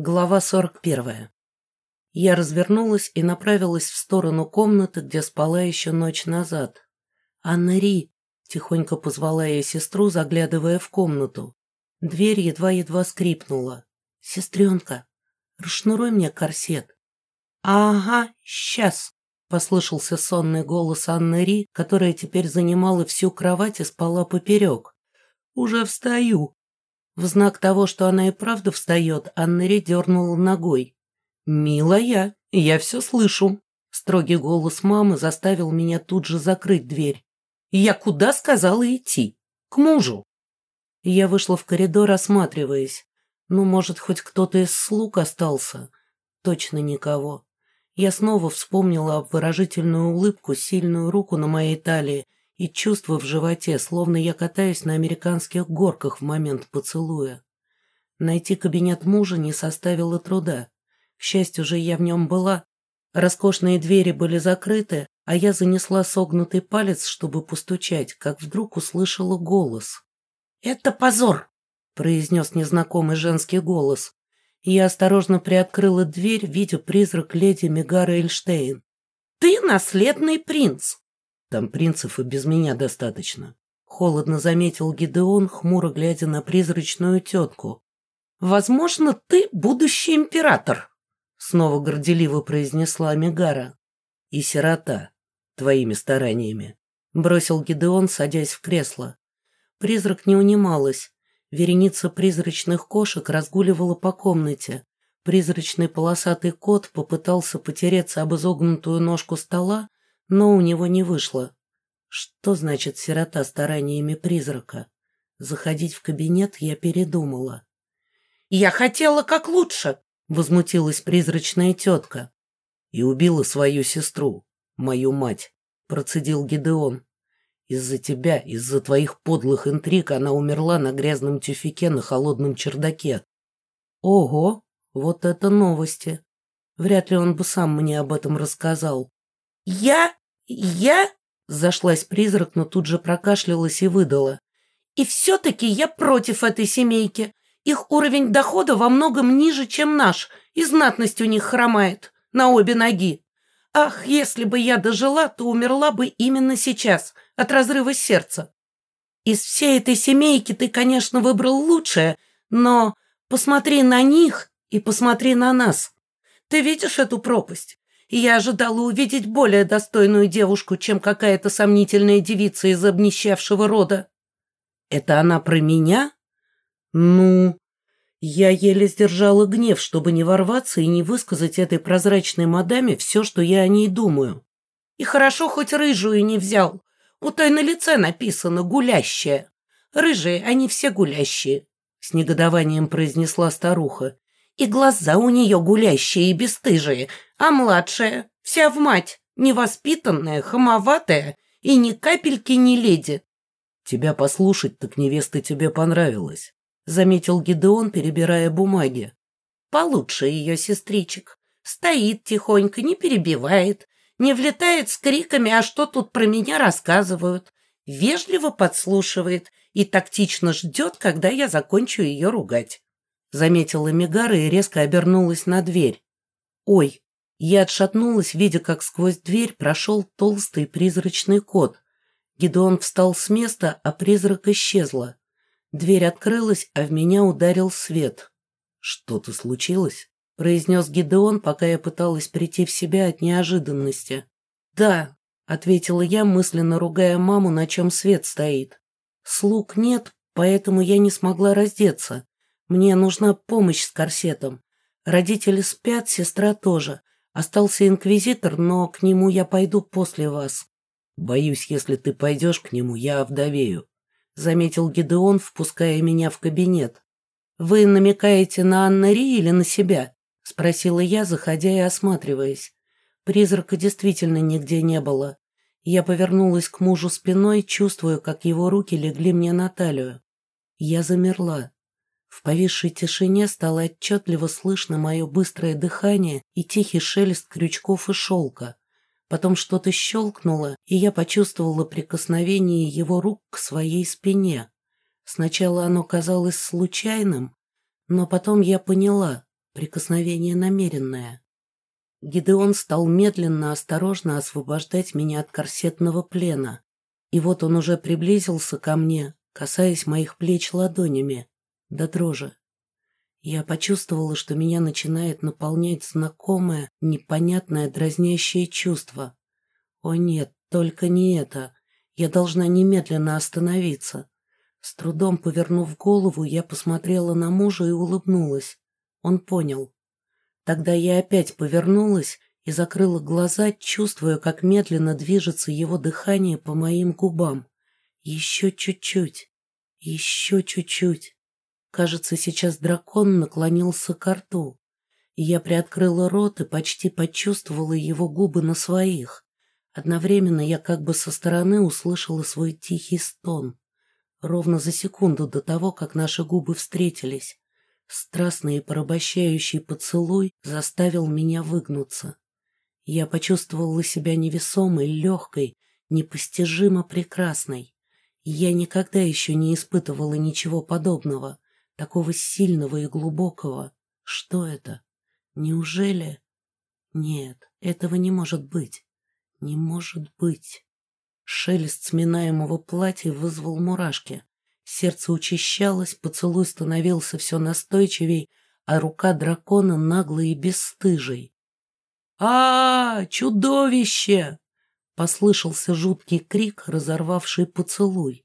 Глава 41. Я развернулась и направилась в сторону комнаты, где спала еще ночь назад. «Анна Ри!» – тихонько позвала я сестру, заглядывая в комнату. Дверь едва-едва скрипнула. «Сестренка, расшнуруй мне корсет». «Ага, сейчас!» – послышался сонный голос Анны Ри, которая теперь занимала всю кровать и спала поперек. «Уже встаю!» В знак того, что она и правда встает, Аннери дернула ногой. «Милая, я все слышу». Строгий голос мамы заставил меня тут же закрыть дверь. «Я куда сказала идти? К мужу». Я вышла в коридор, осматриваясь. Ну, может, хоть кто-то из слуг остался? Точно никого. Я снова вспомнила обворожительную улыбку, сильную руку на моей талии и чувство в животе, словно я катаюсь на американских горках в момент поцелуя. Найти кабинет мужа не составило труда. К счастью же, я в нем была. Роскошные двери были закрыты, а я занесла согнутый палец, чтобы постучать, как вдруг услышала голос. «Это позор!» — произнес незнакомый женский голос. я осторожно приоткрыла дверь, видя призрак леди Мегары Эльштейн. «Ты наследный принц!» Там принцев и без меня достаточно. Холодно заметил Гидеон, хмуро глядя на призрачную тетку. «Возможно, ты будущий император», — снова горделиво произнесла Мегара. «И сирота, твоими стараниями», — бросил Гидеон, садясь в кресло. Призрак не унималась. Вереница призрачных кошек разгуливала по комнате. Призрачный полосатый кот попытался потереться об изогнутую ножку стола, но у него не вышло. Что значит сирота стараниями призрака? Заходить в кабинет я передумала. «Я хотела как лучше!» — возмутилась призрачная тетка. «И убила свою сестру, мою мать», — процедил Гидеон. «Из-за тебя, из-за твоих подлых интриг она умерла на грязном тюфике на холодном чердаке». «Ого, вот это новости! Вряд ли он бы сам мне об этом рассказал». «Я «Я?» – зашлась призрак, но тут же прокашлялась и выдала. «И все-таки я против этой семейки. Их уровень дохода во многом ниже, чем наш, и знатность у них хромает на обе ноги. Ах, если бы я дожила, то умерла бы именно сейчас, от разрыва сердца. Из всей этой семейки ты, конечно, выбрал лучшее, но посмотри на них и посмотри на нас. Ты видишь эту пропасть? Я ожидала увидеть более достойную девушку, чем какая-то сомнительная девица из обнищавшего рода. Это она про меня? Ну, я еле сдержала гнев, чтобы не ворваться и не высказать этой прозрачной мадаме все, что я о ней думаю. И хорошо хоть рыжую не взял. У той на лице написано «гулящая». Рыжие, они все гулящие, — с негодованием произнесла старуха. И глаза у нее гулящие и бесстыжие, а младшая, вся в мать, невоспитанная, хамоватая и ни капельки не леди. «Тебя послушать, так невеста тебе понравилась», — заметил Гидеон, перебирая бумаги. «Получше ее сестричек. Стоит тихонько, не перебивает, не влетает с криками, а что тут про меня рассказывают, вежливо подслушивает и тактично ждет, когда я закончу ее ругать». Заметила Мегара и резко обернулась на дверь. «Ой!» Я отшатнулась, видя, как сквозь дверь прошел толстый призрачный кот. Гидеон встал с места, а призрак исчезла. Дверь открылась, а в меня ударил свет. «Что-то случилось?» — произнес Гидеон, пока я пыталась прийти в себя от неожиданности. «Да», — ответила я, мысленно ругая маму, на чем свет стоит. «Слуг нет, поэтому я не смогла раздеться. Мне нужна помощь с корсетом. Родители спят, сестра тоже. Остался инквизитор, но к нему я пойду после вас. Боюсь, если ты пойдешь к нему, я овдовею, — заметил Гидеон, впуская меня в кабинет. Вы намекаете на Анна Ри или на себя? — спросила я, заходя и осматриваясь. Призрака действительно нигде не было. Я повернулась к мужу спиной, чувствуя, как его руки легли мне на талию. Я замерла. В повисшей тишине стало отчетливо слышно мое быстрое дыхание и тихий шелест крючков и шелка. Потом что-то щелкнуло, и я почувствовала прикосновение его рук к своей спине. Сначала оно казалось случайным, но потом я поняла. прикосновение намеренное. Гидеон стал медленно, осторожно освобождать меня от корсетного плена. И вот он уже приблизился ко мне, касаясь моих плеч ладонями, до дрожи. Я почувствовала, что меня начинает наполнять знакомое, непонятное, дразнящее чувство. О нет, только не это. Я должна немедленно остановиться. С трудом повернув голову, я посмотрела на мужа и улыбнулась. Он понял. Тогда я опять повернулась и закрыла глаза, чувствуя, как медленно движется его дыхание по моим губам. Еще чуть-чуть, еще чуть-чуть. Кажется, сейчас дракон наклонился к рту. И я приоткрыла рот и почти почувствовала его губы на своих. Одновременно я как бы со стороны услышала свой тихий стон. Ровно за секунду до того, как наши губы встретились. Страстный и порабощающий поцелуй заставил меня выгнуться. Я почувствовала себя невесомой, легкой, непостижимо прекрасной. Я никогда еще не испытывала ничего подобного, такого сильного и глубокого. Что это? Неужели? Нет, этого не может быть. Не может быть. Шелест сминаемого платья вызвал мурашки. Сердце учащалось, поцелуй становился все настойчивей, а рука дракона наглой и бесстыжей. а, -а, -а Чудовище!» — послышался жуткий крик, разорвавший поцелуй.